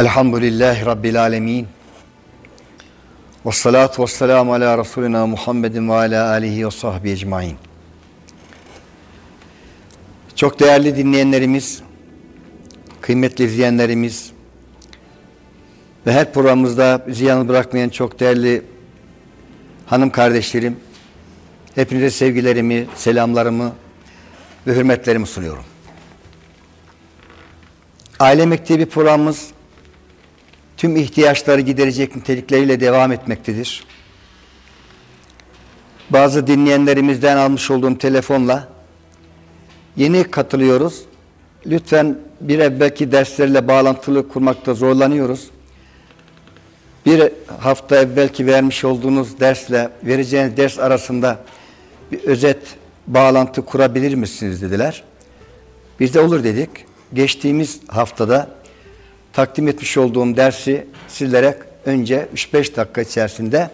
Elhamdülillahi Rabbil Alemin. Ve salatu ve selamu ala Resulina Muhammedin ve ala alihi ve sahbihi ecmain. Çok değerli dinleyenlerimiz, kıymetli izleyenlerimiz ve her programımızda bizi yalnız bırakmayan çok değerli hanım kardeşlerim, hepinize sevgilerimi, selamlarımı ve hürmetlerimi sunuyorum. Aile Mektebi programımız tüm ihtiyaçları giderecek nitelikleriyle devam etmektedir. Bazı dinleyenlerimizden almış olduğum telefonla yeni katılıyoruz. Lütfen bir evvelki derslerle bağlantılı kurmakta zorlanıyoruz. Bir hafta evvelki vermiş olduğunuz dersle vereceğiniz ders arasında bir özet bağlantı kurabilir misiniz dediler. Biz de olur dedik. Geçtiğimiz haftada takdim etmiş olduğum dersi sizlere önce 3-5 dakika içerisinde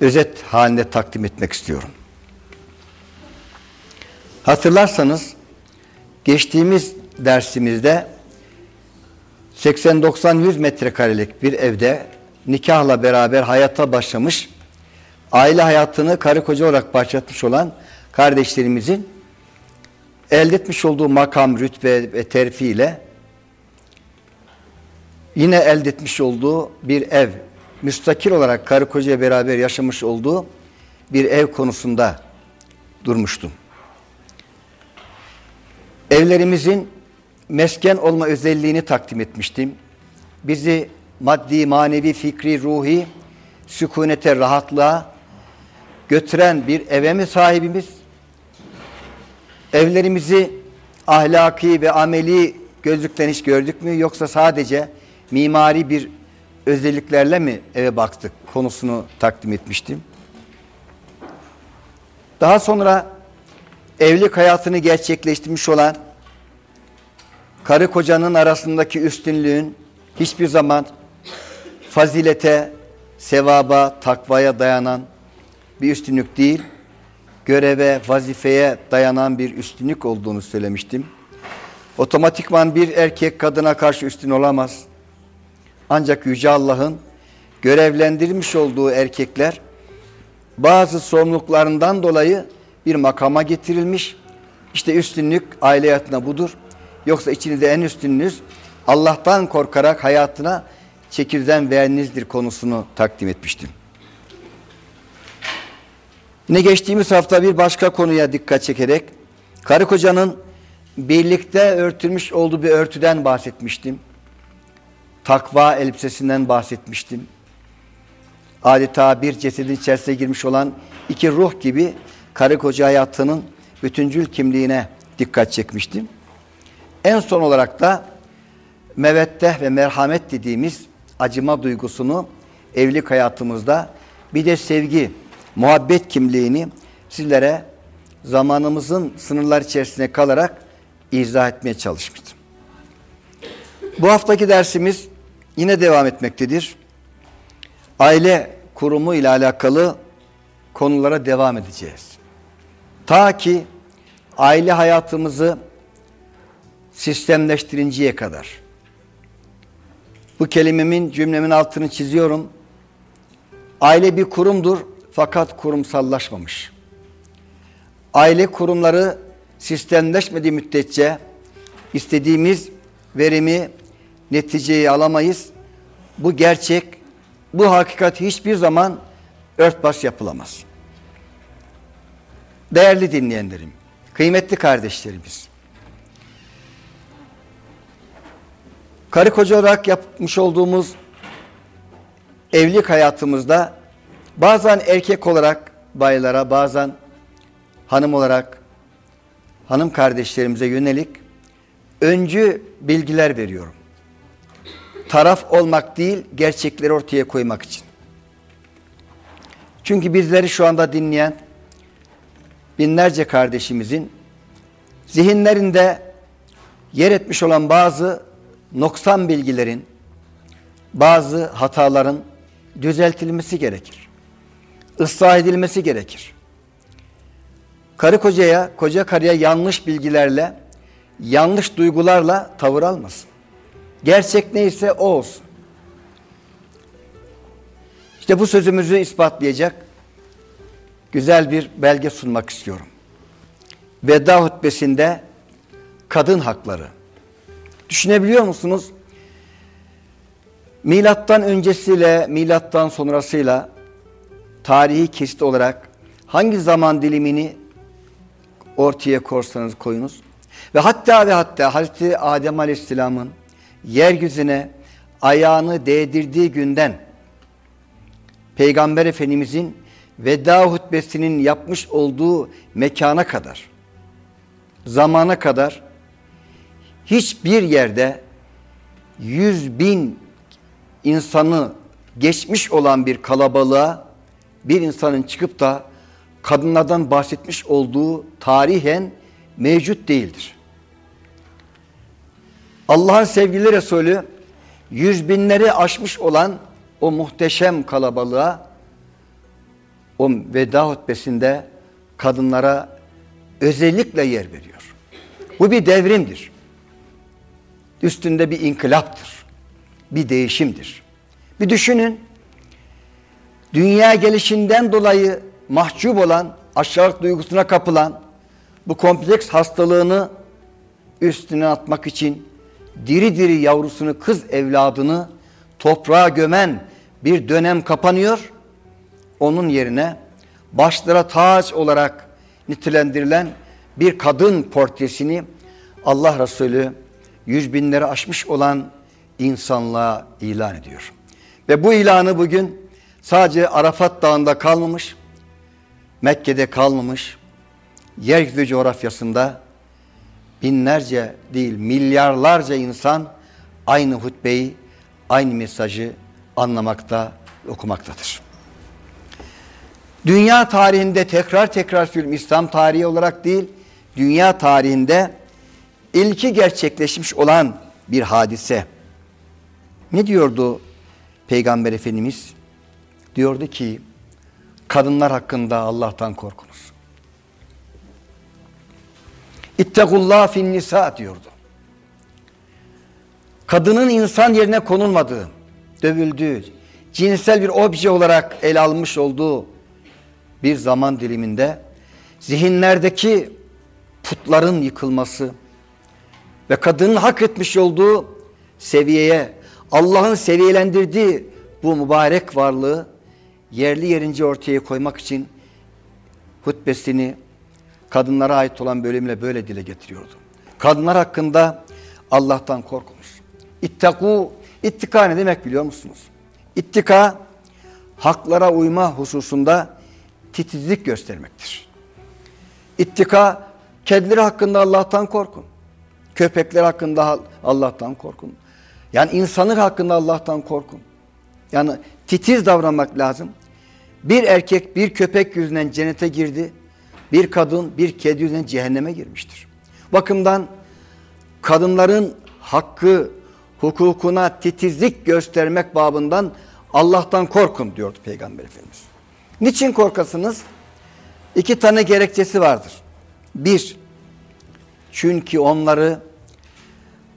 özet halinde takdim etmek istiyorum. Hatırlarsanız geçtiğimiz dersimizde 80-90-100 metrekarelik bir evde nikahla beraber hayata başlamış, aile hayatını karı koca olarak başlatmış olan kardeşlerimizin elde etmiş olduğu makam, rütbe ve terfi ile yine elde etmiş olduğu bir ev, müstakil olarak karı koca beraber yaşamış olduğu bir ev konusunda durmuştum. Evlerimizin mesken olma özelliğini takdim etmiştim. Bizi maddi, manevi, fikri, ruhi, sükunete, rahatlığa götüren bir eve mi sahibimiz? Evlerimizi ahlaki ve ameli gözlükten hiç gördük mü yoksa sadece mimari bir özelliklerle mi eve baktık konusunu takdim etmiştim. Daha sonra evlilik hayatını gerçekleştirmiş olan karı kocanın arasındaki üstünlüğün hiçbir zaman fazilete, sevaba, takvaya dayanan bir üstünlük değil, göreve, vazifeye dayanan bir üstünlük olduğunu söylemiştim. Otomatikman bir erkek kadına karşı üstün olamaz. Ancak Yüce Allah'ın görevlendirmiş olduğu erkekler bazı sorumluluklarından dolayı bir makama getirilmiş. İşte üstünlük aile hayatına budur. Yoksa içinizde en üstününüz Allah'tan korkarak hayatına çekirden verninizdir konusunu takdim etmiştim. Yine geçtiğimiz hafta bir başka konuya dikkat çekerek karı kocanın birlikte örtülmüş olduğu bir örtüden bahsetmiştim. Takva elbisesinden bahsetmiştim. Adeta bir cesedin içerisine girmiş olan iki ruh gibi karı koca hayatının bütüncül kimliğine dikkat çekmiştim. En son olarak da mevetteh ve merhamet dediğimiz acıma duygusunu evlilik hayatımızda bir de sevgi, muhabbet kimliğini sizlere zamanımızın sınırlar içerisinde kalarak izah etmeye çalışmıştım. Bu haftaki dersimiz yine devam etmektedir. Aile kurumu ile alakalı konulara devam edeceğiz. Ta ki aile hayatımızı sistemleştirinceye kadar. Bu kelimemin cümlemin altını çiziyorum. Aile bir kurumdur fakat kurumsallaşmamış. Aile kurumları sistemleşmediği müddetçe istediğimiz verimi, neticeyi alamayız. Bu gerçek, bu hakikat hiçbir zaman örtbas yapılamaz. Değerli dinleyenlerim, kıymetli kardeşlerimiz, karı koca olarak yapmış olduğumuz evlilik hayatımızda bazen erkek olarak baylara, bazen hanım olarak hanım kardeşlerimize yönelik öncü bilgiler veriyorum. Taraf olmak değil, gerçekleri ortaya koymak için. Çünkü bizleri şu anda dinleyen binlerce kardeşimizin zihinlerinde yer etmiş olan bazı noksan bilgilerin, bazı hataların düzeltilmesi gerekir. Islah edilmesi gerekir. Karı kocaya, koca karıya yanlış bilgilerle, yanlış duygularla tavır almasın. Gerçek neyse o olsun. İşte bu sözümüzü ispatlayacak güzel bir belge sunmak istiyorum. Veda hutbesinde kadın hakları. Düşünebiliyor musunuz? Milattan öncesiyle, milattan sonrasıyla tarihi kesit olarak hangi zaman dilimini ortaya korsanız koyunuz. Ve hatta ve hatta Hazreti Adem Aleyhisselam'ın yeryüzüne ayağını değdirdiği günden Peygamber Efendimizin veda hutbesinin yapmış olduğu mekana kadar, zamana kadar hiçbir yerde yüz bin insanı geçmiş olan bir kalabalığa bir insanın çıkıp da kadınlardan bahsetmiş olduğu tarihen mevcut değildir. Allah'ın sevgili Resulü yüz binleri aşmış olan o muhteşem kalabalığa o veda hutbesinde kadınlara özellikle yer veriyor. Bu bir devrimdir. Üstünde bir inkılaptır. Bir değişimdir. Bir düşünün. Dünya gelişinden dolayı mahcup olan, aşağılık duygusuna kapılan bu kompleks hastalığını üstüne atmak için diri diri yavrusunu, kız evladını toprağa gömen bir dönem kapanıyor. Onun yerine başlara taç olarak nitelendirilen bir kadın portresini Allah Resulü yüz binleri aşmış olan insanlığa ilan ediyor. Ve bu ilanı bugün sadece Arafat Dağı'nda kalmamış, Mekke'de kalmamış, yeryüzü coğrafyasında binlerce değil milyarlarca insan aynı hutbeyi, aynı mesajı anlamakta okumaktadır. Dünya tarihinde tekrar tekrar söylüyorum İslam tarihi olarak değil, dünya tarihinde ilki gerçekleşmiş olan bir hadise. Ne diyordu Peygamber Efendimiz? Diyordu ki kadınlar hakkında Allah'tan korkunuz. İttegullah fin nisa diyordu. Kadının insan yerine konulmadığı, dövüldüğü, cinsel bir obje olarak ele almış olduğu bir zaman diliminde zihinlerdeki putların yıkılması ve kadının hak etmiş olduğu seviyeye Allah'ın seviyelendirdiği bu mübarek varlığı yerli yerince ortaya koymak için hutbesini kadınlara ait olan bölümle böyle dile getiriyordu. Kadınlar hakkında Allah'tan korkunuz. İttaku, ittika ne demek biliyor musunuz? İttika, haklara uyma hususunda titizlik göstermektir. İttika, kedileri hakkında Allah'tan korkun. Köpekler hakkında Allah'tan korkun. Yani insanlık hakkında Allah'tan korkun. Yani titiz davranmak lazım. Bir erkek bir köpek yüzünden cennete girdi. Bir kadın bir kedi yüzünden cehenneme girmiştir. Bakımdan kadınların hakkı, hukukuna titizlik göstermek babından Allah'tan korkun diyordu Peygamber Efendimiz. Niçin korkasınız? İki tane gerekçesi vardır. Bir, çünkü onları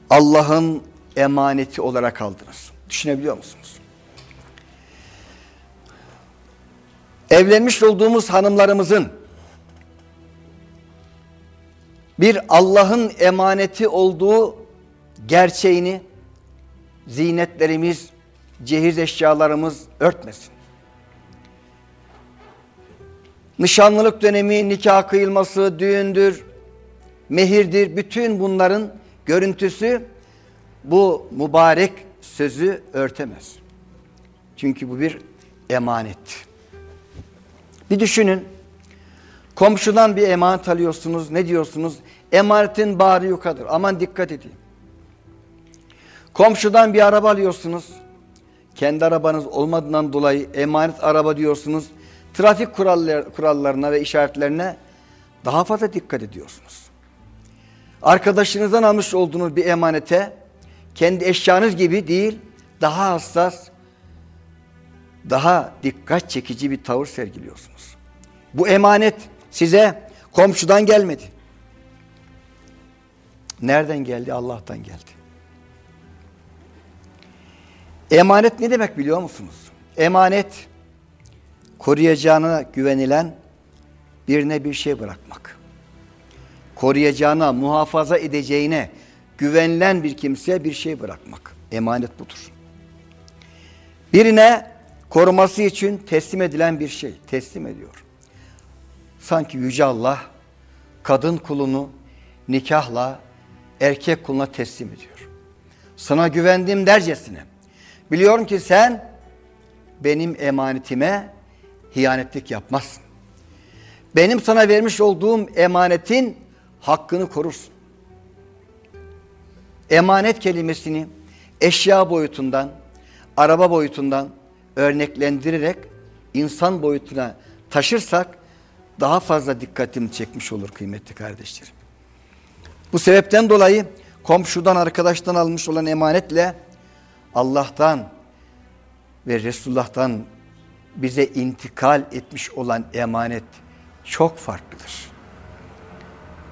Allah'ın emaneti olarak aldınız. Düşünebiliyor musunuz? Evlenmiş olduğumuz hanımlarımızın bir Allah'ın emaneti olduğu gerçeğini zinetlerimiz, cehiz eşyalarımız örtmesin. Nişanlılık dönemi, nikah kıyılması, düğündür, mehirdir. Bütün bunların görüntüsü bu mübarek sözü örtemez. Çünkü bu bir emanet. Bir düşünün. Komşudan bir emanet alıyorsunuz. Ne diyorsunuz? Emanetin bari yukadır. Aman dikkat edin. Komşudan bir araba alıyorsunuz. Kendi arabanız olmadığından dolayı emanet araba diyorsunuz. Trafik kurallar, kurallarına ve işaretlerine daha fazla dikkat ediyorsunuz. Arkadaşınızdan almış olduğunuz bir emanete kendi eşyanız gibi değil, daha hassas, daha dikkat çekici bir tavır sergiliyorsunuz. Bu emanet size komşudan gelmedi. Nereden geldi? Allah'tan geldi. Emanet ne demek biliyor musunuz? Emanet koruyacağına güvenilen birine bir şey bırakmak. Koruyacağına, muhafaza edeceğine güvenilen bir kimseye bir şey bırakmak. Emanet budur. Birine koruması için teslim edilen bir şey teslim ediyor. Sanki Yüce Allah kadın kulunu nikahla erkek kuluna teslim ediyor. Sana güvendim dercesine. Biliyorum ki sen benim emanetime hiyanetlik yapmazsın. Benim sana vermiş olduğum emanetin hakkını korursun. Emanet kelimesini eşya boyutundan, araba boyutundan örneklendirerek insan boyutuna taşırsak daha fazla dikkatimi çekmiş olur kıymetli kardeşlerim. Bu sebepten dolayı komşudan arkadaştan almış olan emanetle Allah'tan ve Resulullah'tan bize intikal etmiş olan emanet çok farklıdır.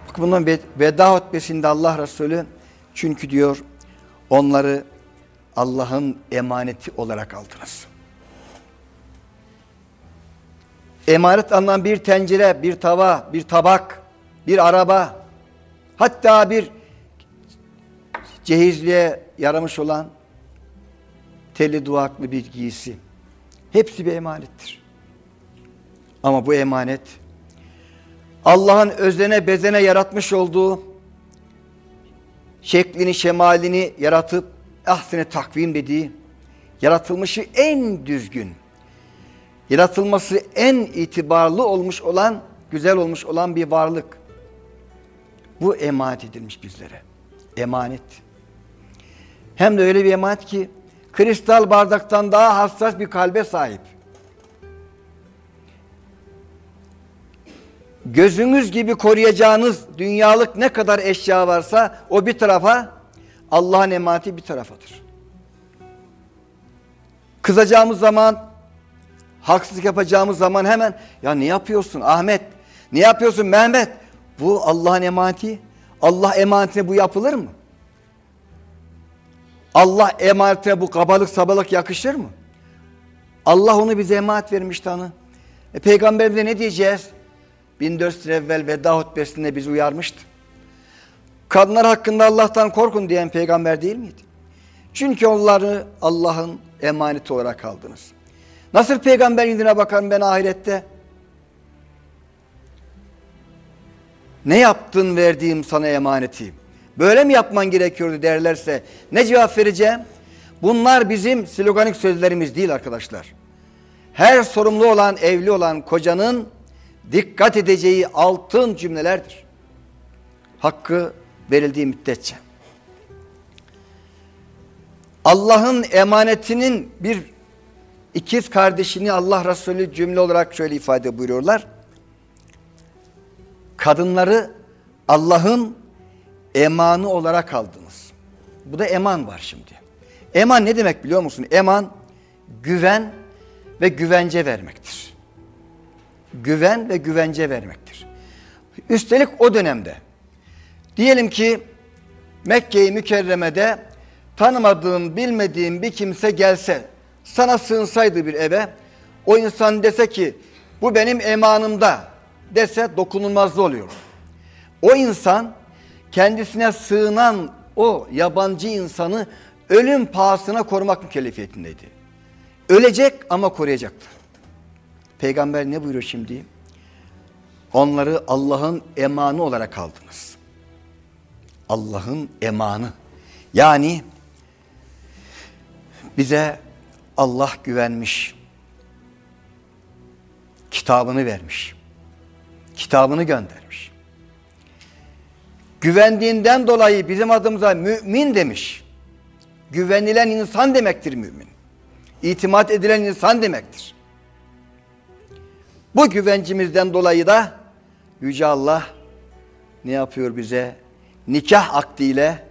Bak bundan veda hutbesinde Allah Resulü çünkü diyor onları Allah'ın emaneti olarak aldınız. Emanet alınan bir tencere, bir tava, bir tabak, bir araba, hatta bir cehizliğe yaramış olan telli duvaklı bir giysi. Hepsi bir emanettir. Ama bu emanet Allah'ın özene bezene yaratmış olduğu şeklini şemalini yaratıp ahsene takvim dediği yaratılmışı en düzgün yaratılması en itibarlı olmuş olan güzel olmuş olan bir varlık. Bu emanet edilmiş bizlere. Emanet. Hem de öyle bir emanet ki kristal bardaktan daha hassas bir kalbe sahip. Gözünüz gibi koruyacağınız dünyalık ne kadar eşya varsa o bir tarafa, Allah'ın emaneti bir tarafadır. Kızacağımız zaman, haksızlık yapacağımız zaman hemen ya ne yapıyorsun Ahmet, ne yapıyorsun Mehmet? Bu Allah'ın emaneti. Allah emanetine bu yapılır mı? Allah emanetine bu kabalık sabalık yakışır mı? Allah onu bize emanet vermiş tanı. E, Peygamberimize ne diyeceğiz? 1400 yıl evvel veda hutbesinde bizi uyarmıştı. Kadınlar hakkında Allah'tan korkun diyen peygamber değil miydi? Çünkü onları Allah'ın emaneti olarak aldınız. Nasıl peygamber yüzüne bakarım ben ahirette? Ne yaptın verdiğim sana emaneti? Böyle mi yapman gerekiyordu derlerse ne cevap vereceğim? Bunlar bizim sloganik sözlerimiz değil arkadaşlar. Her sorumlu olan evli olan kocanın dikkat edeceği altın cümlelerdir. Hakkı verildiği müddetçe. Allah'ın emanetinin bir ikiz kardeşini Allah Resulü cümle olarak şöyle ifade buyuruyorlar. Kadınları Allah'ın emanı olarak aldınız. Bu da eman var şimdi. Eman ne demek biliyor musun? Eman güven ve güvence vermektir. Güven ve güvence vermektir. Üstelik o dönemde diyelim ki Mekke-i Mükerreme'de tanımadığın, bilmediğin bir kimse gelse, sana sığınsaydı bir eve, o insan dese ki bu benim emanımda dese dokunulmazlı oluyor. O insan kendisine sığınan o yabancı insanı ölüm pahasına korumak mükellefiyetindeydi. Ölecek ama koruyacaktı. Peygamber ne buyuruyor şimdi? Onları Allah'ın emanı olarak aldınız. Allah'ın emanı. Yani bize Allah güvenmiş. Kitabını vermiş. Kitabını göndermiş. Güvendiğinden dolayı bizim adımıza mümin demiş. Güvenilen insan demektir mümin. İtimat edilen insan demektir. Bu güvencimizden dolayı da Yüce Allah ne yapıyor bize? Nikah akdiyle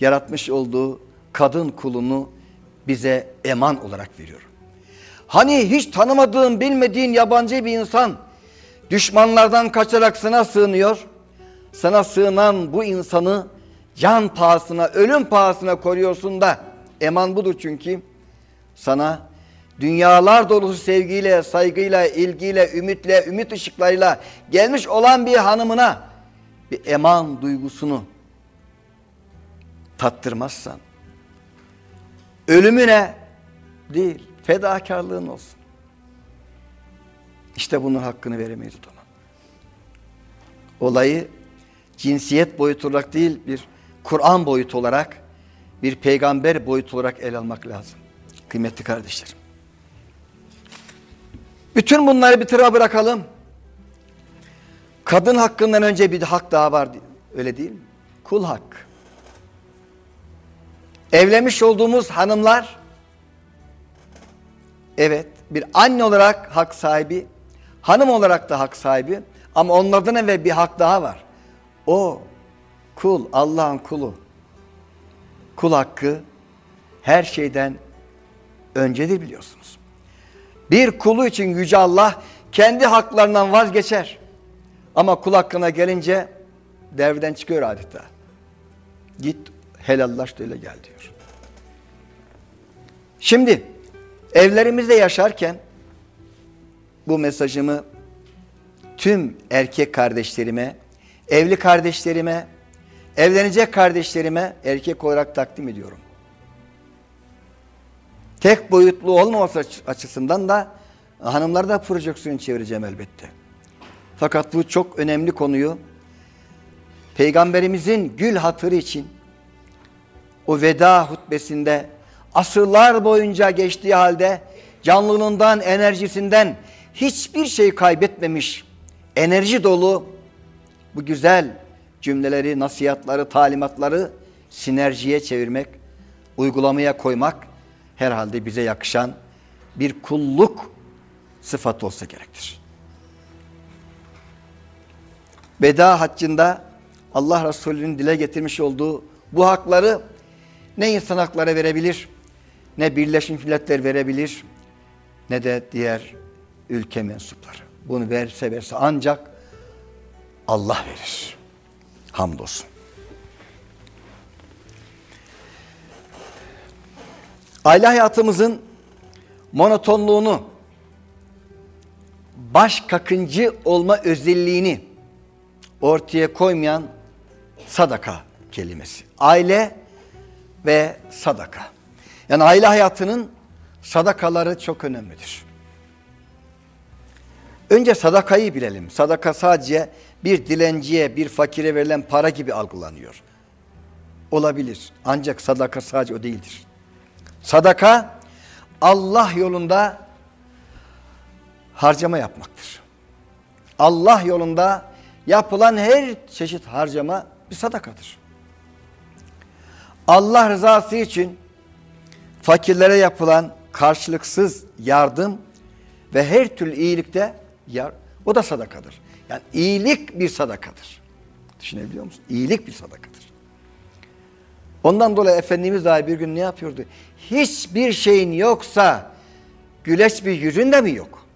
yaratmış olduğu kadın kulunu bize eman olarak veriyor. Hani hiç tanımadığın, bilmediğin yabancı bir insan düşmanlardan kaçarak sana sığınıyor. Sana sığınan bu insanı can pahasına, ölüm pahasına koruyorsun da Eman budur çünkü sana dünyalar dolusu sevgiyle, saygıyla, ilgiyle, ümitle, ümit ışıklarıyla gelmiş olan bir hanımına bir eman duygusunu tattırmazsan ölümüne değil fedakarlığın olsun. İşte bunun hakkını veremeyiz o zaman. Olayı cinsiyet boyutu olarak değil bir Kur'an boyutu olarak bir peygamber boyutu olarak ele almak lazım. Kıymetli kardeşlerim. Bütün bunları bir tıra bırakalım. Kadın hakkından önce bir hak daha var. Öyle değil mi? Kul hakkı. Evlenmiş olduğumuz hanımlar evet bir anne olarak hak sahibi, hanım olarak da hak sahibi ama onlardan evvel bir hak daha var. O kul, Allah'ın kulu. Kul hakkı her şeyden öncedir biliyorsunuz. Bir kulu için Yüce Allah kendi haklarından vazgeçer. Ama kul hakkına gelince devreden çıkıyor adeta. Git helallaş öyle gel diyor. Şimdi evlerimizde yaşarken bu mesajımı tüm erkek kardeşlerime, evli kardeşlerime, evlenecek kardeşlerime erkek olarak takdim ediyorum. Tek boyutlu olmaması açısından da hanımlar da projeksiyon çevireceğim elbette. Fakat bu çok önemli konuyu Peygamberimizin gül hatırı için o veda hutbesinde asırlar boyunca geçtiği halde canlılığından, enerjisinden hiçbir şey kaybetmemiş, enerji dolu bu güzel cümleleri, nasihatları, talimatları sinerjiye çevirmek, uygulamaya koymak herhalde bize yakışan bir kulluk sıfatı olsa gerektir. Veda haccında Allah Resulü'nün dile getirmiş olduğu bu hakları ne insan verebilir, ne Birleşmiş Milletler verebilir, ne de diğer ülke mensupları. Bunu verse verse ancak Allah verir. Hamdolsun. Aile hayatımızın monotonluğunu, baş kakıncı olma özelliğini ortaya koymayan sadaka kelimesi. Aile ve sadaka. Yani aile hayatının sadakaları çok önemlidir. Önce sadakayı bilelim. Sadaka sadece bir dilenciye, bir fakire verilen para gibi algılanıyor. Olabilir. Ancak sadaka sadece o değildir. Sadaka Allah yolunda harcama yapmaktır. Allah yolunda yapılan her çeşit harcama bir sadakadır. Allah rızası için fakirlere yapılan karşılıksız yardım ve her türlü iyilikte yar, o da sadakadır. Yani iyilik bir sadakadır. Düşünebiliyor musun? İyilik bir sadakadır. Ondan dolayı Efendimiz dahi bir gün ne yapıyordu? Hiçbir şeyin yoksa güleç bir yüzün de mi yok?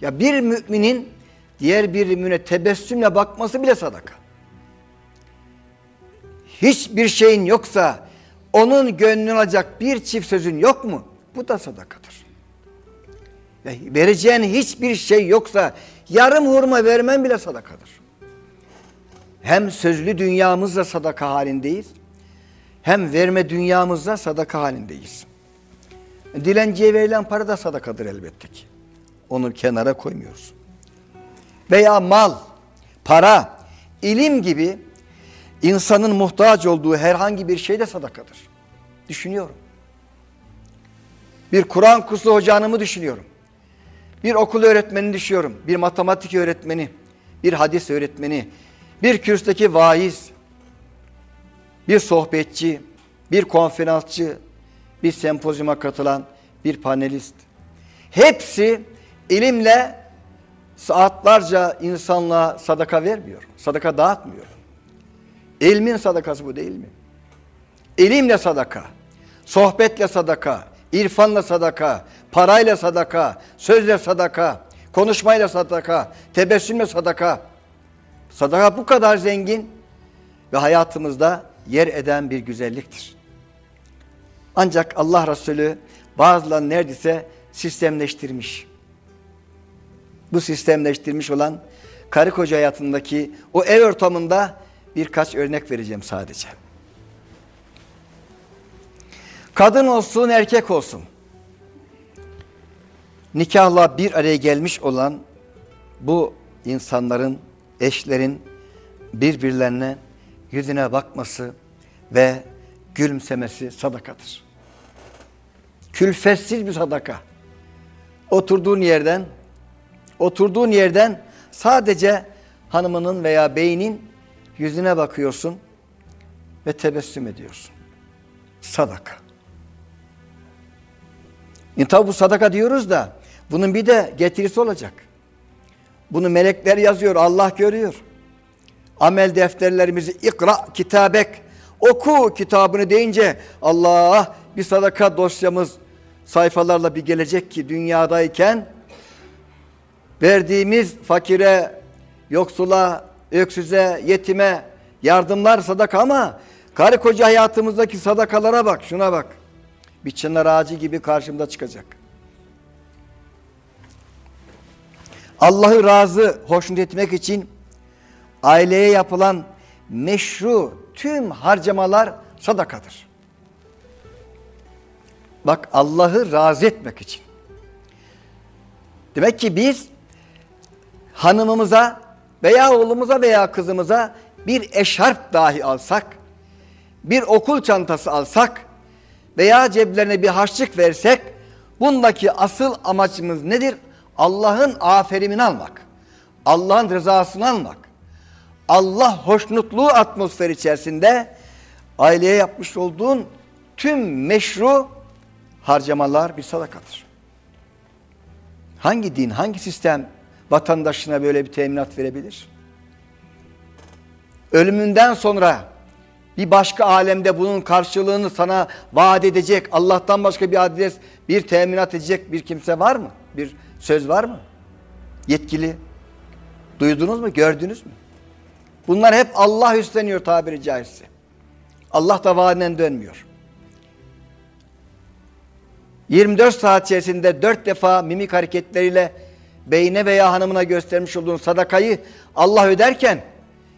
Ya bir müminin diğer bir mümine tebessümle bakması bile sadaka. Hiçbir şeyin yoksa onun gönlünü alacak bir çift sözün yok mu? Bu da sadakadır. Ve vereceğin hiçbir şey yoksa yarım hurma vermen bile sadakadır. Hem sözlü dünyamızda sadaka halindeyiz hem verme dünyamızda sadaka halindeyiz. Dilenciye verilen para da sadakadır elbette ki. Onu kenara koymuyoruz. Veya mal, para, ilim gibi insanın muhtaç olduğu herhangi bir şey de sadakadır. Düşünüyorum. Bir Kur'an kursu hocanımı düşünüyorum. Bir okul öğretmenini düşünüyorum. Bir matematik öğretmeni, bir hadis öğretmeni, bir kürsteki vaiz, bir sohbetçi, bir konferansçı, bir sempozyuma katılan bir panelist. Hepsi ilimle saatlerce insanlığa sadaka vermiyor. Sadaka dağıtmıyor. İlmin sadakası bu değil mi? İlimle sadaka, sohbetle sadaka, irfanla sadaka, parayla sadaka, sözle sadaka, konuşmayla sadaka, tebessümle sadaka. Sadaka bu kadar zengin ve hayatımızda yer eden bir güzelliktir. Ancak Allah Resulü bazılarını neredeyse sistemleştirmiş. Bu sistemleştirmiş olan karı koca hayatındaki o ev ortamında birkaç örnek vereceğim sadece. Kadın olsun erkek olsun nikahla bir araya gelmiş olan bu insanların, eşlerin birbirlerine yüzüne bakması ve gülümsemesi sadakadır. Külfetsiz bir sadaka. Oturduğun yerden, oturduğun yerden sadece hanımının veya beynin yüzüne bakıyorsun ve tebessüm ediyorsun. Sadaka. E tabi bu sadaka diyoruz da bunun bir de getirisi olacak. Bunu melekler yazıyor, Allah görüyor. Amel defterlerimizi ikra kitabek, oku kitabını deyince Allah bir sadaka dosyamız sayfalarla bir gelecek ki dünyadayken verdiğimiz fakire, yoksula, öksüze, yetime yardımlar sadaka ama karı koca hayatımızdaki sadakalara bak, şuna bak. Bir çınar ağacı gibi karşımda çıkacak. Allah'ı razı, hoşnut etmek için aileye yapılan meşru tüm harcamalar sadakadır. Bak Allah'ı razı etmek için. Demek ki biz hanımımıza veya oğlumuza veya kızımıza bir eşarp dahi alsak, bir okul çantası alsak veya ceplerine bir harçlık versek, bundaki asıl amacımız nedir? Allah'ın aferinini almak. Allah'ın rızasını almak. Allah hoşnutluğu atmosfer içerisinde aileye yapmış olduğun tüm meşru harcamalar bir sadakadır. Hangi din, hangi sistem vatandaşına böyle bir teminat verebilir? Ölümünden sonra bir başka alemde bunun karşılığını sana vaat edecek, Allah'tan başka bir adres, bir teminat edecek bir kimse var mı? Bir söz var mı? Yetkili. Duydunuz mu? Gördünüz mü? Bunlar hep Allah üstleniyor tabiri caizse. Allah da vaadinden dönmüyor. 24 saat içerisinde 4 defa mimik hareketleriyle beyine veya hanımına göstermiş olduğun sadakayı Allah öderken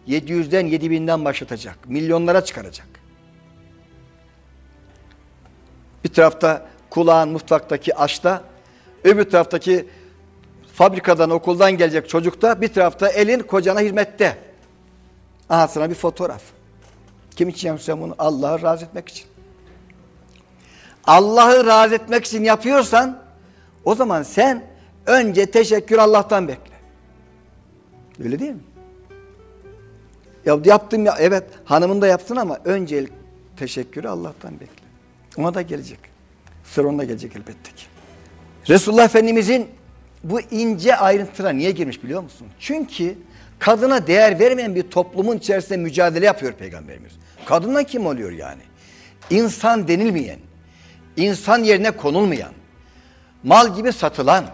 700'den 7000'den başlatacak. Milyonlara çıkaracak. Bir tarafta kulağın mutfaktaki aşta, öbür taraftaki fabrikadan, okuldan gelecek çocukta, bir tarafta elin kocana hizmette. Aha sana bir fotoğraf. Kim için yapıyorsun bunu? Allah'ı razı etmek için. Allah'ı razı etmek için yapıyorsan o zaman sen önce teşekkür Allah'tan bekle. Öyle değil mi? Ya yaptım ya evet hanımın da yapsın ama önce teşekkürü Allah'tan bekle. Ona da gelecek. Sıra ona gelecek elbette ki. Resulullah Efendimizin bu ince ayrıntılara niye girmiş biliyor musun? Çünkü kadına değer vermeyen bir toplumun içerisinde mücadele yapıyor Peygamberimiz. Kadına kim oluyor yani? İnsan denilmeyen, insan yerine konulmayan, mal gibi satılan,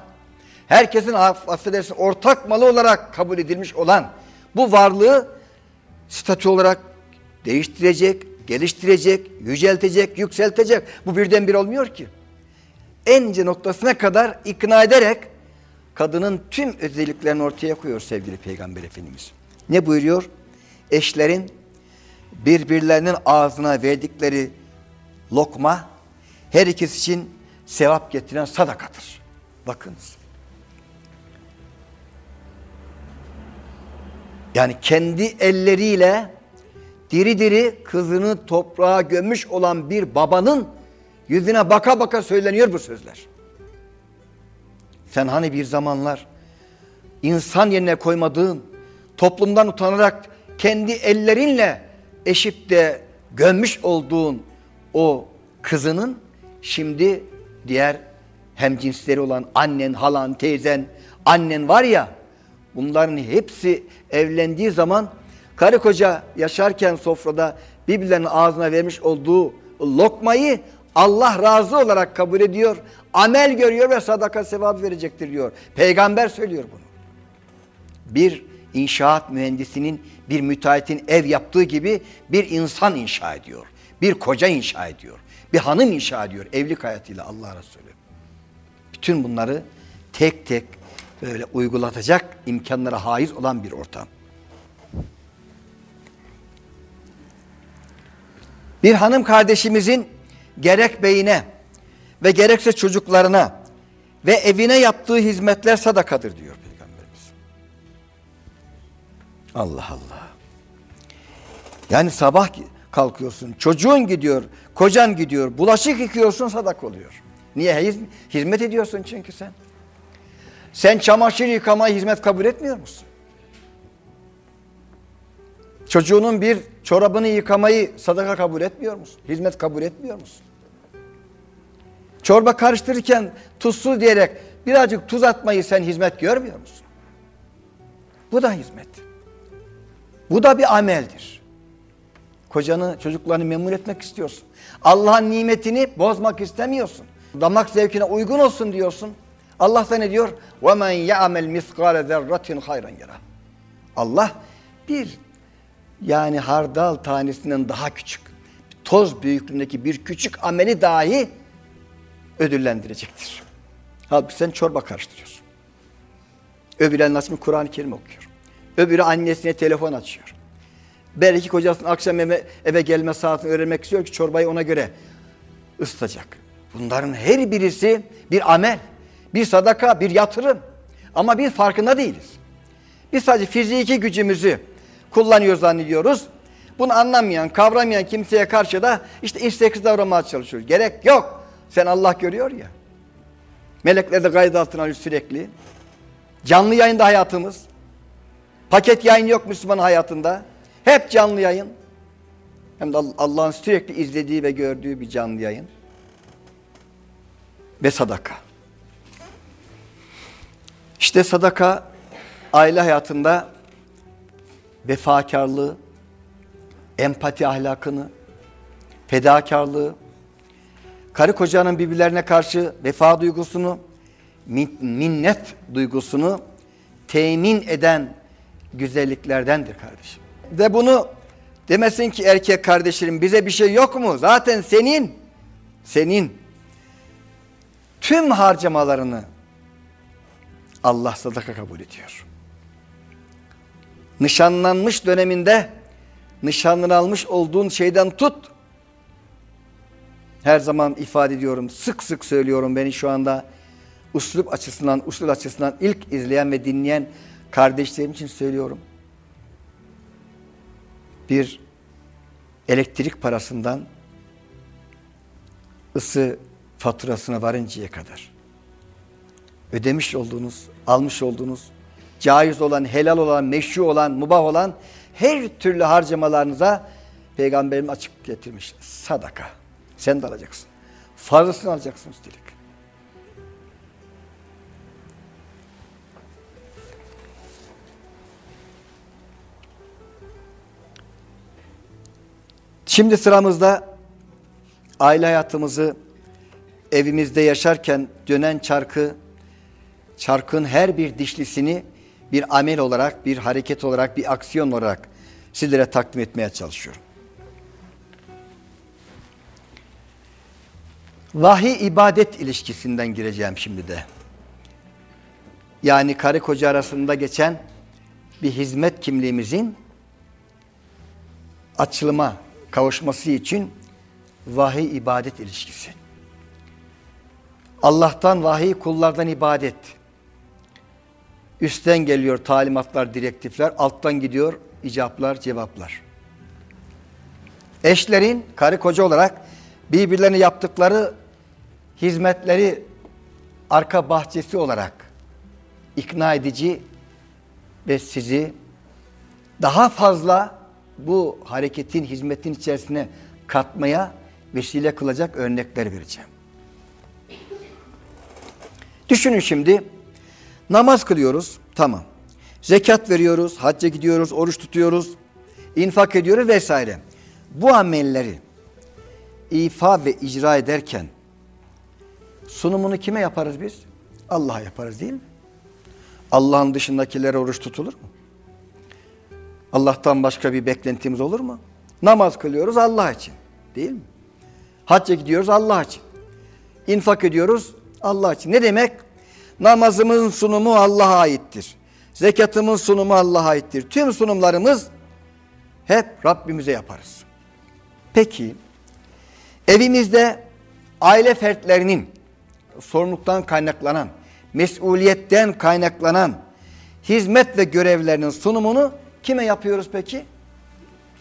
herkesin affedersin ortak malı olarak kabul edilmiş olan bu varlığı statü olarak değiştirecek, geliştirecek, yüceltecek, yükseltecek. Bu birdenbir olmuyor ki. En ince noktasına kadar ikna ederek kadının tüm özelliklerini ortaya koyuyor sevgili Peygamber Efendimiz. Ne buyuruyor? Eşlerin birbirlerinin ağzına verdikleri lokma her ikisi için sevap getiren sadakadır. Bakınız. Yani kendi elleriyle diri diri kızını toprağa gömmüş olan bir babanın yüzüne baka baka söyleniyor bu sözler. Sen hani bir zamanlar insan yerine koymadığın, toplumdan utanarak kendi ellerinle eşip de gömmüş olduğun o kızının şimdi diğer hemcinsleri olan annen, halan, teyzen, annen var ya bunların hepsi evlendiği zaman karı koca yaşarken sofrada birbirlerinin ağzına vermiş olduğu lokmayı Allah razı olarak kabul ediyor. Amel görüyor ve sadaka sevabı verecektir diyor. Peygamber söylüyor bunu. Bir inşaat mühendisinin bir müteahhitin ev yaptığı gibi bir insan inşa ediyor. Bir koca inşa ediyor. Bir hanım inşa ediyor evlilik hayatıyla Allah Resulü. Bütün bunları tek tek böyle uygulatacak imkanlara haiz olan bir ortam. Bir hanım kardeşimizin gerek beyine ve gerekse çocuklarına ve evine yaptığı hizmetler sadakadır diyor Peygamberimiz. Allah Allah. Yani sabah kalkıyorsun, çocuğun gidiyor, kocan gidiyor, bulaşık yıkıyorsun sadak oluyor. Niye? Hiz- Hizmet ediyorsun çünkü sen. Sen çamaşır yıkamaya hizmet kabul etmiyor musun? Çocuğunun bir çorabını yıkamayı sadaka kabul etmiyor musun? Hizmet kabul etmiyor musun? Çorba karıştırırken tuzsuz diyerek birazcık tuz atmayı sen hizmet görmüyor musun? Bu da hizmet. Bu da bir ameldir. Kocanı, çocuklarını memnun etmek istiyorsun. Allah'ın nimetini bozmak istemiyorsun. Damak zevkine uygun olsun diyorsun. Allah da ne diyor? وَمَنْ يَعْمَلْ مِثْقَالَ ذَرَّةٍ خَيْرًا يَرَى Allah bir yani hardal tanesinden daha küçük, toz büyüklüğündeki bir küçük ameli dahi ödüllendirecektir. Halbuki sen çorba karıştırıyorsun. Öbürü nasıl Kur'an-ı Kerim okuyor. Öbürü annesine telefon açıyor. Belki kocasının akşam eve, eve gelme saatini öğrenmek istiyor ki çorbayı ona göre ısıtacak. Bunların her birisi bir amel, bir sadaka, bir yatırım. Ama biz farkında değiliz. Biz sadece fiziki gücümüzü kullanıyor zannediyoruz. Bunu anlamayan, kavramayan kimseye karşı da işte isteksiz davranmaya çalışıyoruz. Gerek yok. Sen Allah görüyor ya. Melekler de kayıt altına sürekli. Canlı yayında hayatımız. Paket yayın yok Müslüman hayatında. Hep canlı yayın. Hem de Allah'ın sürekli izlediği ve gördüğü bir canlı yayın. Ve sadaka. İşte sadaka aile hayatında vefakarlığı, empati ahlakını, fedakarlığı, karı kocanın birbirlerine karşı vefa duygusunu, min- minnet duygusunu temin eden güzelliklerdendir kardeşim. Ve bunu demesin ki erkek kardeşlerim bize bir şey yok mu? Zaten senin, senin tüm harcamalarını Allah sadaka kabul ediyor. Nişanlanmış döneminde nişanlını almış olduğun şeyden tut. Her zaman ifade ediyorum, sık sık söylüyorum beni şu anda uslup açısından, usul açısından ilk izleyen ve dinleyen kardeşlerim için söylüyorum. Bir elektrik parasından ısı faturasına varıncaya kadar ödemiş olduğunuz, almış olduğunuz, caiz olan, helal olan, meşru olan, mubah olan her türlü harcamalarınıza Peygamberim açık getirmiş. Sadaka. Sen de alacaksın. Fazlasını alacaksın üstelik. Şimdi sıramızda aile hayatımızı evimizde yaşarken dönen çarkı, çarkın her bir dişlisini bir amel olarak, bir hareket olarak, bir aksiyon olarak sizlere takdim etmeye çalışıyorum. Vahiy ibadet ilişkisinden gireceğim şimdi de. Yani karı koca arasında geçen bir hizmet kimliğimizin açılıma kavuşması için vahiy ibadet ilişkisi. Allah'tan vahiy kullardan ibadet. Üstten geliyor talimatlar, direktifler, alttan gidiyor icaplar, cevaplar. Eşlerin karı koca olarak birbirlerine yaptıkları hizmetleri arka bahçesi olarak ikna edici ve sizi daha fazla bu hareketin, hizmetin içerisine katmaya vesile kılacak örnekler vereceğim. Düşünün şimdi namaz kılıyoruz tamam. Zekat veriyoruz, hacca gidiyoruz, oruç tutuyoruz, infak ediyoruz vesaire. Bu amelleri ifa ve icra ederken sunumunu kime yaparız biz? Allah'a yaparız değil mi? Allah'ın dışındakilere oruç tutulur mu? Allah'tan başka bir beklentimiz olur mu? Namaz kılıyoruz Allah için. Değil mi? Hacca gidiyoruz Allah için. İnfak ediyoruz Allah için. Ne demek? Namazımızın sunumu Allah'a aittir. Zekatımın sunumu Allah'a aittir. Tüm sunumlarımız hep Rabbimize yaparız. Peki evimizde aile fertlerinin sorumluluktan kaynaklanan, mesuliyetten kaynaklanan hizmet ve görevlerinin sunumunu kime yapıyoruz peki?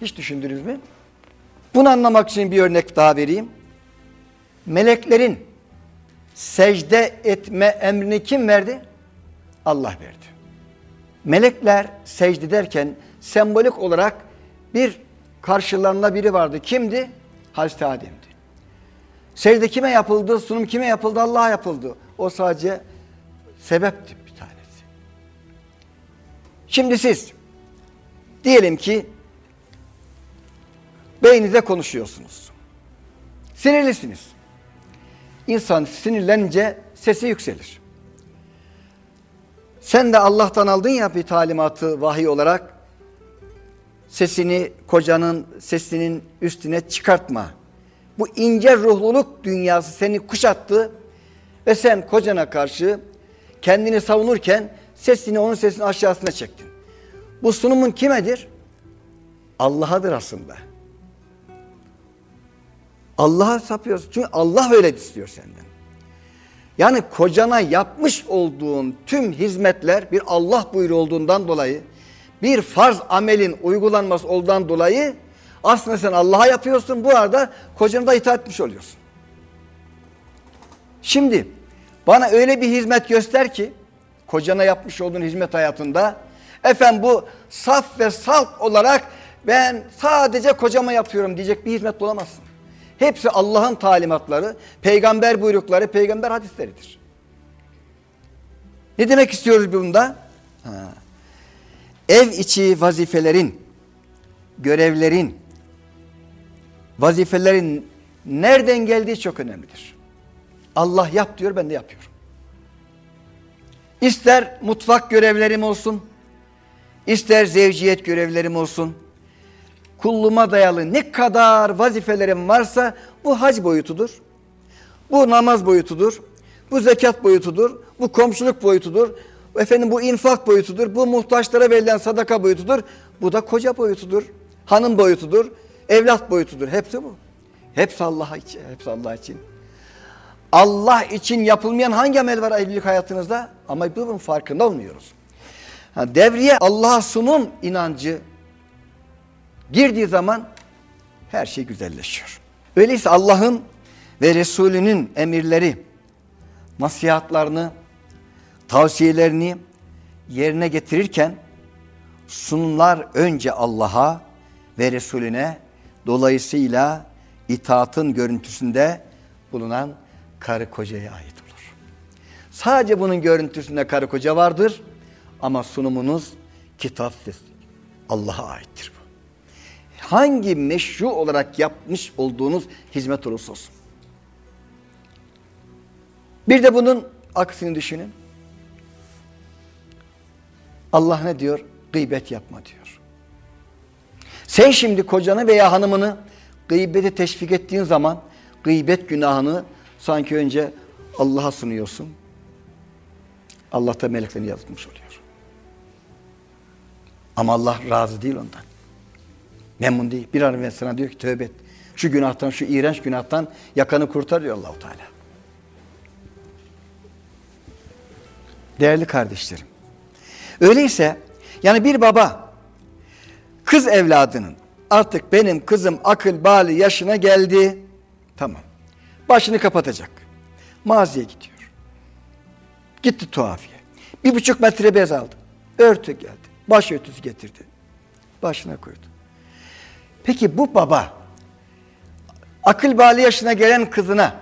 Hiç düşündünüz mü? Bunu anlamak için bir örnek daha vereyim. Meleklerin secde etme emrini kim verdi? Allah verdi. Melekler secde ederken sembolik olarak bir karşılarında biri vardı. Kimdi? Hazreti Adem'di. Secde kime yapıldı? Sunum kime yapıldı? Allah'a yapıldı. O sadece sebepti bir tanesi. Şimdi siz diyelim ki beyninizde konuşuyorsunuz. Sinirlisiniz. İnsan sinirlenince sesi yükselir. Sen de Allah'tan aldın ya bir talimatı vahiy olarak sesini kocanın sesinin üstüne çıkartma. Bu ince ruhluluk dünyası seni kuşattı ve sen kocana karşı kendini savunurken sesini onun sesinin aşağısına çektin. Bu sunumun kimedir? Allah'adır aslında. Allah'a sapıyorsun. Çünkü Allah öyle istiyor senden. Yani kocana yapmış olduğun tüm hizmetler bir Allah buyruğu olduğundan dolayı, bir farz amelin uygulanması olduğundan dolayı aslında sen Allah'a yapıyorsun. Bu arada kocana da itaat etmiş oluyorsun. Şimdi bana öyle bir hizmet göster ki kocana yapmış olduğun hizmet hayatında efendim bu saf ve salt olarak ben sadece kocama yapıyorum diyecek bir hizmet bulamazsın. Hepsi Allah'ın talimatları, peygamber buyrukları, peygamber hadisleridir. Ne demek istiyoruz bunda? Ha. Ev içi vazifelerin, görevlerin, vazifelerin nereden geldiği çok önemlidir. Allah yap diyor ben de yapıyorum. İster mutfak görevlerim olsun, ister zevciyet görevlerim olsun, kulluma dayalı ne kadar vazifelerim varsa bu hac boyutudur. Bu namaz boyutudur. Bu zekat boyutudur. Bu komşuluk boyutudur. Efendim bu infak boyutudur. Bu muhtaçlara verilen sadaka boyutudur. Bu da koca boyutudur. Hanım boyutudur. Evlat boyutudur. Hepsi bu. Hepsi Allah için. Hepsi Allah için. Allah için yapılmayan hangi amel var evlilik hayatınızda? Ama bunun farkında olmuyoruz. Devriye Allah'a sunum inancı girdiği zaman her şey güzelleşiyor. Öyleyse Allah'ın ve Resulünün emirleri, nasihatlarını, tavsiyelerini yerine getirirken sunumlar önce Allah'a ve Resulüne dolayısıyla itaatın görüntüsünde bulunan karı kocaya ait olur. Sadece bunun görüntüsünde karı koca vardır ama sunumunuz kitap Allah'a aittir bu. Hangi meşru olarak yapmış olduğunuz hizmet olursa olsun. Bir de bunun aksini düşünün. Allah ne diyor? Gıybet yapma diyor. Sen şimdi kocanı veya hanımını gıybete teşvik ettiğin zaman gıybet günahını sanki önce Allah'a sunuyorsun. Allah da meleklerini yazmış oluyor. Ama Allah razı değil ondan. Memnun değil. Bir an evvel sana diyor ki tövbe et. Şu günahtan, şu iğrenç günahtan yakanı kurtar diyor Allahu Teala. Değerli kardeşlerim. Öyleyse yani bir baba kız evladının artık benim kızım akıl bali yaşına geldi. Tamam. Başını kapatacak. Mağazaya gidiyor. Gitti tuhafiye. Bir buçuk metre bez aldı. Örtü geldi. Baş örtüsü getirdi. Başına koydu. Peki bu baba akıl bali yaşına gelen kızına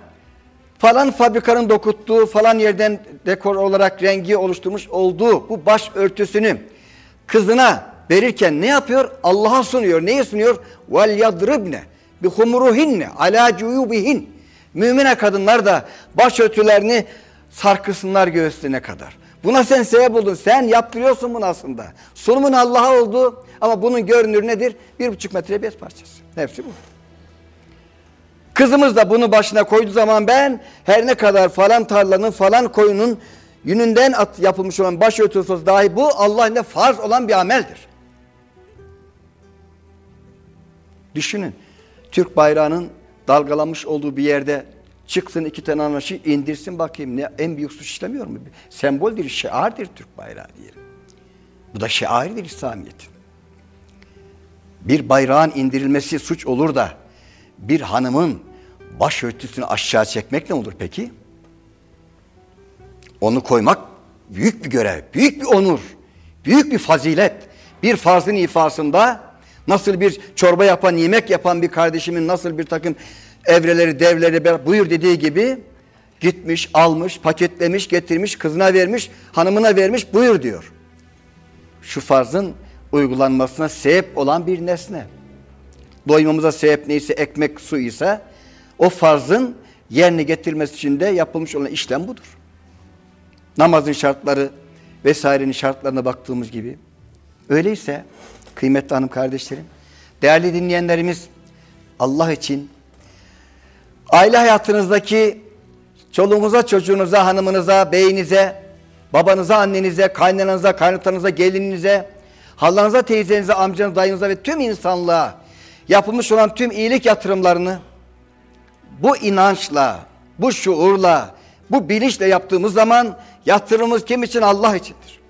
falan fabrikanın dokuttuğu falan yerden dekor olarak rengi oluşturmuş olduğu bu baş örtüsünü kızına verirken ne yapıyor? Allah'a sunuyor. Neyi sunuyor? Vel yadribne bi humuruhinne ala cuyubihin. Mümine kadınlar da başörtülerini sarkısınlar göğüslerine kadar. Buna sen sebep oldun. Sen yaptırıyorsun bunu aslında. Sunumun Allah'a oldu ama bunun görünür nedir? Bir buçuk metre bez parçası. Hepsi bu. Kızımız da bunu başına koyduğu zaman ben her ne kadar falan tarlanın falan koyunun yününden at, yapılmış olan başörtüsü olsa dahi bu Allah'ın farz olan bir ameldir. Düşünün. Türk bayrağının dalgalanmış olduğu bir yerde çıksın iki tane anlaşı indirsin bakayım ne en büyük suç işlemiyor mu? Semboldür, şiardır Türk bayrağı diyelim. Bu da şiaridir İslamiyet'in. Bir bayrağın indirilmesi suç olur da bir hanımın başörtüsünü aşağı çekmek ne olur peki? Onu koymak büyük bir görev, büyük bir onur, büyük bir fazilet. Bir farzın ifasında nasıl bir çorba yapan, yemek yapan bir kardeşimin nasıl bir takım evreleri, devleri buyur dediği gibi gitmiş, almış, paketlemiş, getirmiş, kızına vermiş, hanımına vermiş, buyur diyor. Şu farzın uygulanmasına sebep olan bir nesne. Doymamıza sebep neyse ekmek, su ise o farzın yerine getirmesi için de yapılmış olan işlem budur. Namazın şartları vesairenin şartlarına baktığımız gibi. Öyleyse kıymetli hanım kardeşlerim, değerli dinleyenlerimiz Allah için aile hayatınızdaki çoluğunuza, çocuğunuza, hanımınıza, beyinize, babanıza, annenize, kaynananıza, kaynatanıza, gelininize, halanıza, teyzenize, amcanıza, dayınıza ve tüm insanlığa yapılmış olan tüm iyilik yatırımlarını bu inançla, bu şuurla, bu bilinçle yaptığımız zaman yatırımımız kim için? Allah içindir.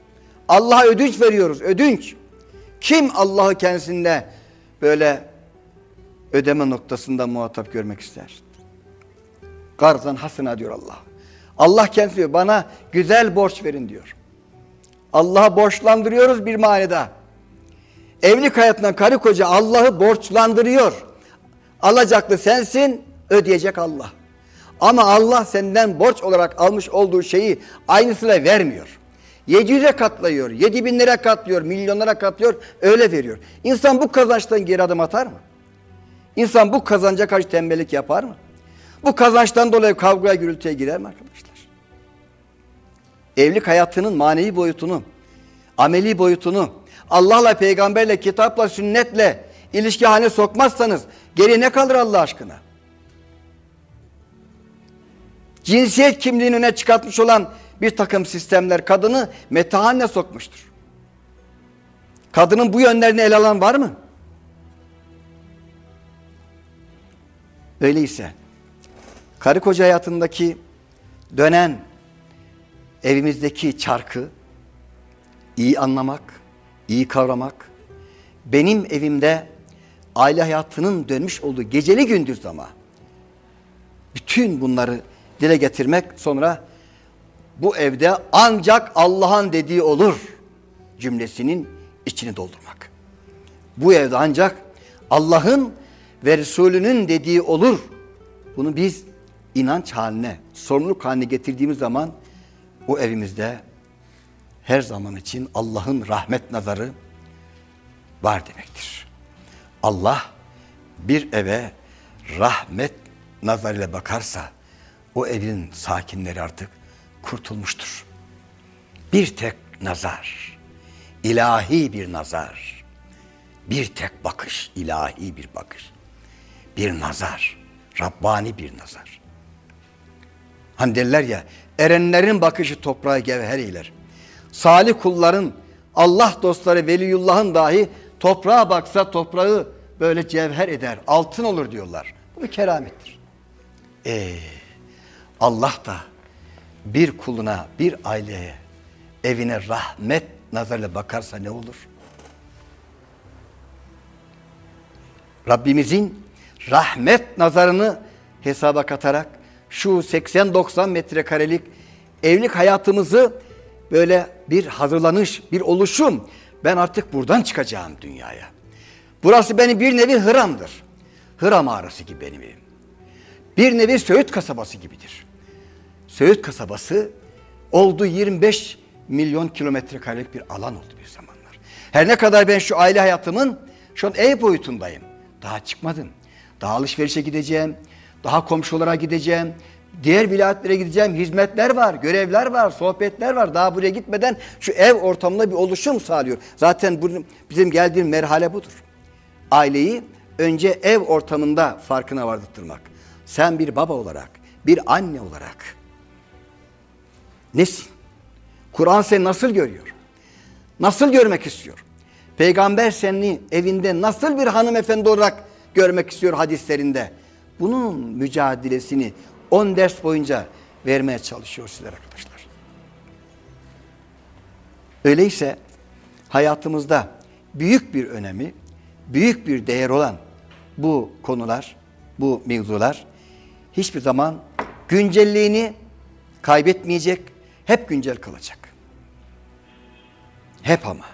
Allah'a ödünç veriyoruz, ödünç. Kim Allah'ı kendisinde böyle ödeme noktasında muhatap görmek ister? Garzan hasına diyor Allah. Allah kendisi diyor bana güzel borç verin diyor. Allah'a borçlandırıyoruz bir manada. Evlilik hayatından karı koca Allah'ı borçlandırıyor. Alacaklı sensin, ödeyecek Allah. Ama Allah senden borç olarak almış olduğu şeyi aynısıyla vermiyor. 700'e katlıyor, 7 bin lira katlıyor, milyonlara katlıyor, öyle veriyor. İnsan bu kazançtan geri adım atar mı? İnsan bu kazanca karşı tembellik yapar mı? Bu kazançtan dolayı kavgaya gürültüye girer mi arkadaşlar? Evlilik hayatının manevi boyutunu, ameli boyutunu, Allah'la, peygamberle, kitapla, sünnetle ilişki haline sokmazsanız geriye ne kalır Allah aşkına? Cinsiyet kimliğini öne çıkartmış olan bir takım sistemler kadını meta haline sokmuştur. Kadının bu yönlerini ele alan var mı? Öyleyse karı koca hayatındaki dönen evimizdeki çarkı iyi anlamak, iyi kavramak, benim evimde aile hayatının dönmüş olduğu geceli gündüz ama bütün bunları dile getirmek sonra bu evde ancak Allah'ın dediği olur cümlesinin içini doldurmak. Bu evde ancak Allah'ın ve Resulünün dediği olur. Bunu biz inanç haline, sorumluluk haline getirdiğimiz zaman o evimizde her zaman için Allah'ın rahmet nazarı var demektir. Allah bir eve rahmet nazarıyla bakarsa o evin sakinleri artık kurtulmuştur. Bir tek nazar, ilahi bir nazar, bir tek bakış, ilahi bir bakış, bir nazar, Rabbani bir nazar. Hani derler ya, erenlerin bakışı toprağı gevher eyler. Salih kulların, Allah dostları, veliyullahın dahi toprağa baksa toprağı böyle cevher eder, altın olur diyorlar. Bu bir keramettir. Eee Allah da bir kuluna, bir aileye, evine rahmet nazarıyla bakarsa ne olur? Rabbimizin rahmet nazarını hesaba katarak şu 80-90 metrekarelik evlilik hayatımızı böyle bir hazırlanış, bir oluşum. Ben artık buradan çıkacağım dünyaya. Burası benim bir nevi Hıram'dır. Hıram mağarası gibi benim evim. Bir nevi Söğüt kasabası gibidir. Söğüt kasabası oldu 25 milyon kilometre karelik bir alan oldu bir zamanlar. Her ne kadar ben şu aile hayatımın şu an ev boyutundayım. Daha çıkmadım. Daha alışverişe gideceğim. Daha komşulara gideceğim. Diğer vilayetlere gideceğim. Hizmetler var, görevler var, sohbetler var. Daha buraya gitmeden şu ev ortamında bir oluşum sağlıyor. Zaten bizim geldiğim merhale budur. Aileyi önce ev ortamında farkına vardırtmak. Sen bir baba olarak, bir anne olarak nesin? Kur'an seni nasıl görüyor? Nasıl görmek istiyor? Peygamber seni evinde nasıl bir hanımefendi olarak görmek istiyor hadislerinde? Bunun mücadelesini 10 ders boyunca vermeye çalışıyor sizler arkadaşlar. Öyleyse hayatımızda büyük bir önemi, büyük bir değer olan bu konular, bu mevzular hiçbir zaman güncelliğini kaybetmeyecek, hep güncel kalacak. Hep ama.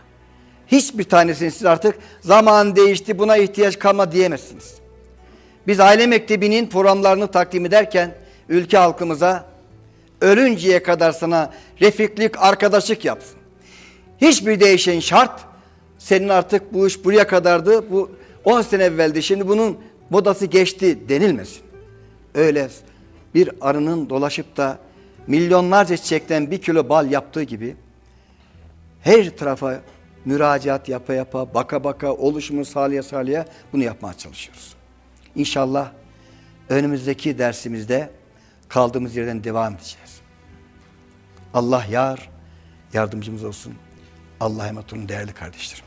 Hiçbir tanesini siz artık zaman değişti buna ihtiyaç kalma diyemezsiniz. Biz aile mektebinin programlarını takdim ederken ülke halkımıza ölünceye kadar sana refiklik, arkadaşlık yapsın. Hiçbir değişen şart senin artık bu iş buraya kadardı, bu 10 sene evveldi, şimdi bunun modası geçti denilmesin. Öyle bir arının dolaşıp da milyonlarca çiçekten bir kilo bal yaptığı gibi her tarafa müracaat yapa yapa, baka baka, oluşumu sağlaya sağlaya bunu yapmaya çalışıyoruz. İnşallah önümüzdeki dersimizde kaldığımız yerden devam edeceğiz. Allah yar, yardımcımız olsun. Allah'a emanet olun değerli kardeşlerim.